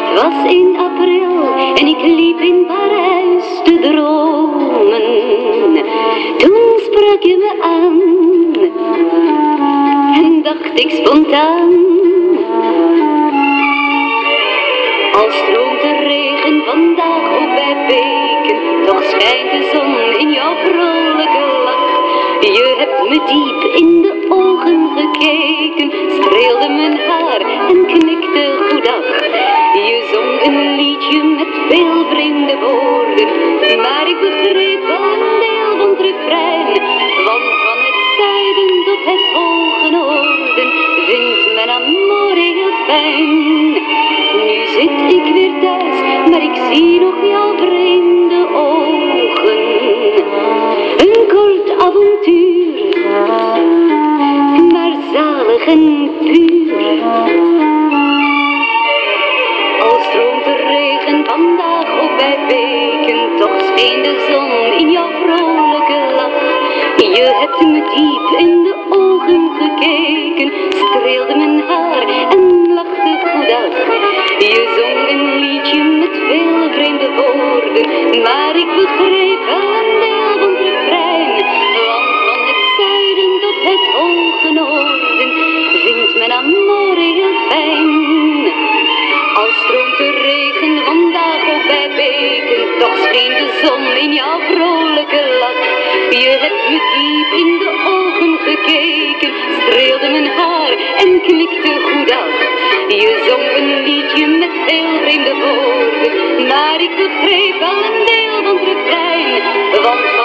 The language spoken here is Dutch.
was in april en ik liep in Parijs te dromen. Toen sprak je me aan en dacht ik spontaan. Al stroomt de regen vandaag ook bij beken, toch schijnt de zon in jouw vrolijke lach. Je hebt me diep in de ogen gekeken, een liedje met veel vreemde woorden, maar ik begreep wel een deel van het refrein. Want van het zuiden tot het hoge noorden vindt men amore heel fijn. Nu zit ik weer thuis, maar ik zie nog jouw vreemde ogen. Een kort avontuur, maar zalig en puur. Je hebt me diep in de ogen gekeken, streelde mijn haar en lachte goedag. Je zong een liedje met veel vreemde woorden, maar ik begreep wel een deel van het refrein. Want van het zuiden tot het hoge noorden vindt men amore heel fijn. Al stroomt de regen vandaag ook bij beken, toch scheen de zon in jouw. Je hebt me diep in de ogen gekeken, streelde mijn haar en knikte goedag. Je zong een liedje met heel vreemde woorden, maar ik begreep wel een deel van het refrein. Want